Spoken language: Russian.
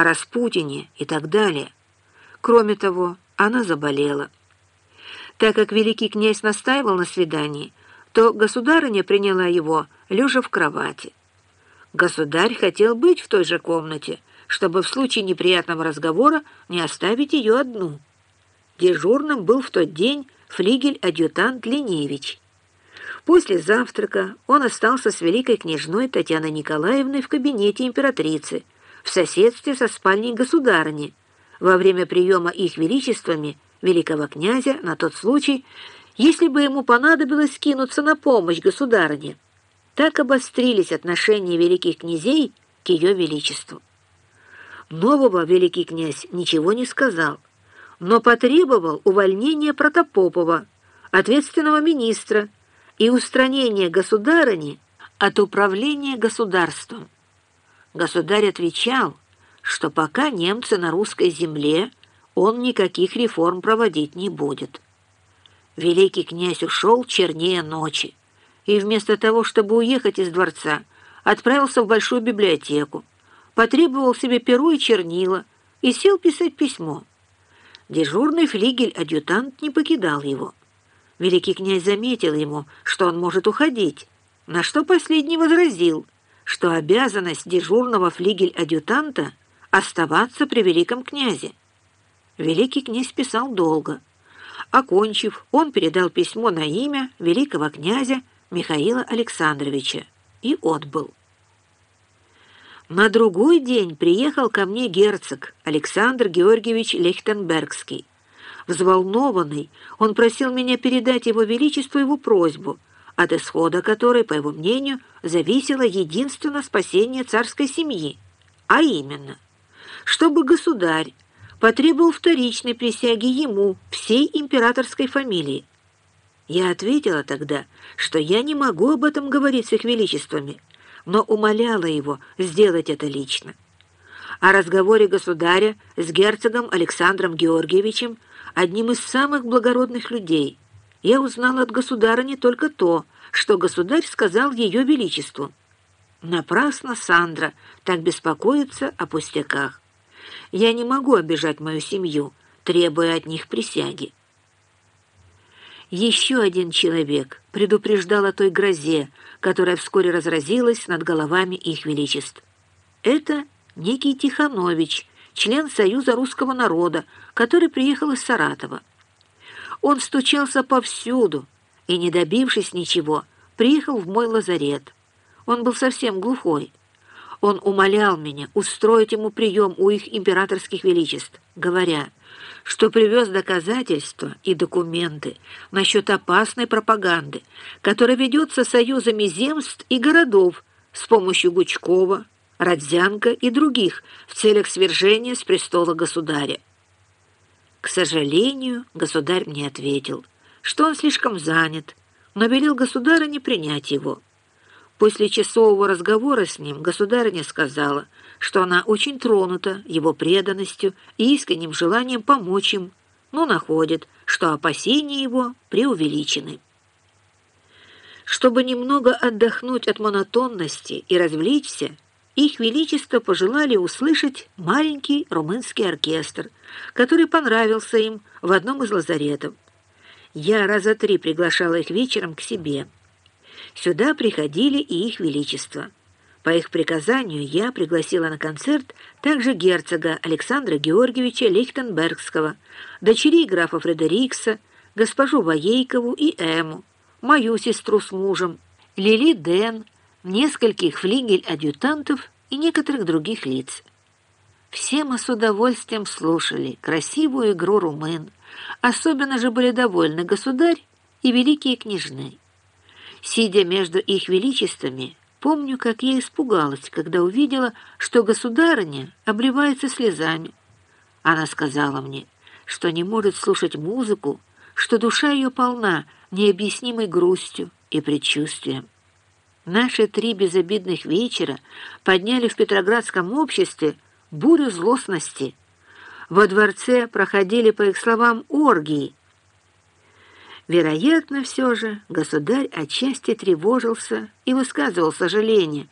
о Распутине и так далее. Кроме того, она заболела. Так как великий князь настаивал на свидании, то государыня приняла его, лежа в кровати. Государь хотел быть в той же комнате, чтобы в случае неприятного разговора не оставить ее одну. Дежурным был в тот день флигель-адъютант Леневич. После завтрака он остался с великой княжной Татьяной Николаевной в кабинете императрицы, в соседстве со спальней государыни, во время приема их величествами великого князя на тот случай, если бы ему понадобилось кинуться на помощь государыне. Так обострились отношения великих князей к ее величеству. Нового великий князь ничего не сказал, но потребовал увольнения Протопопова, ответственного министра, и устранения государыни от управления государством. Государь отвечал, что пока немцы на русской земле, он никаких реформ проводить не будет. Великий князь ушел чернее ночи и вместо того, чтобы уехать из дворца, отправился в большую библиотеку, потребовал себе перо и чернила и сел писать письмо. Дежурный флигель-адъютант не покидал его. Великий князь заметил ему, что он может уходить, на что последний возразил, что обязанность дежурного флигель-адъютанта оставаться при великом князе. Великий князь писал долго. Окончив, он передал письмо на имя великого князя Михаила Александровича и отбыл. На другой день приехал ко мне герцог Александр Георгиевич Лехтенбергский. Взволнованный, он просил меня передать его величеству его просьбу, от исхода которой, по его мнению, зависело единственно спасение царской семьи, а именно, чтобы государь потребовал вторичной присяги ему, всей императорской фамилии. Я ответила тогда, что я не могу об этом говорить с их величествами, но умоляла его сделать это лично. О разговоре государя с герцогом Александром Георгиевичем одним из самых благородных людей. Я узнала от государа не только то, что государь сказал ее величеству. Напрасно Сандра так беспокоится о пустяках. Я не могу обижать мою семью, требуя от них присяги. Еще один человек предупреждал о той грозе, которая вскоре разразилась над головами их величеств. Это некий Тиханович, член Союза русского народа, который приехал из Саратова. Он стучался повсюду и, не добившись ничего, приехал в мой лазарет. Он был совсем глухой. Он умолял меня устроить ему прием у их императорских величеств, говоря, что привез доказательства и документы насчет опасной пропаганды, которая ведется союзами земств и городов с помощью Гучкова, Родзянко и других в целях свержения с престола государя. К сожалению, государь мне ответил, что он слишком занят, но велел государыне принять его. После часового разговора с ним государыня сказала, что она очень тронута его преданностью и искренним желанием помочь им, но находит, что опасения его преувеличены. Чтобы немного отдохнуть от монотонности и развлечься, их Величество пожелали услышать маленький румынский оркестр, который понравился им в одном из лазаретов. Я раза три приглашала их вечером к себе. Сюда приходили и их Величество. По их приказанию я пригласила на концерт также герцога Александра Георгиевича Лихтенбергского, дочерей графа Фредерикса, госпожу Воейкову и Эму, мою сестру с мужем, Лили Ден, нескольких флигель-адъютантов и некоторых других лиц. Все мы с удовольствием слушали красивую игру румын, особенно же были довольны государь и великие княжны. Сидя между их величествами, помню, как я испугалась, когда увидела, что государыня обливается слезами. Она сказала мне, что не может слушать музыку, что душа ее полна необъяснимой грустью и предчувствием. Наши три безобидных вечера подняли в Петроградском обществе бурю злостности. Во дворце проходили, по их словам, оргии. Вероятно, все же государь отчасти тревожился и высказывал сожаление,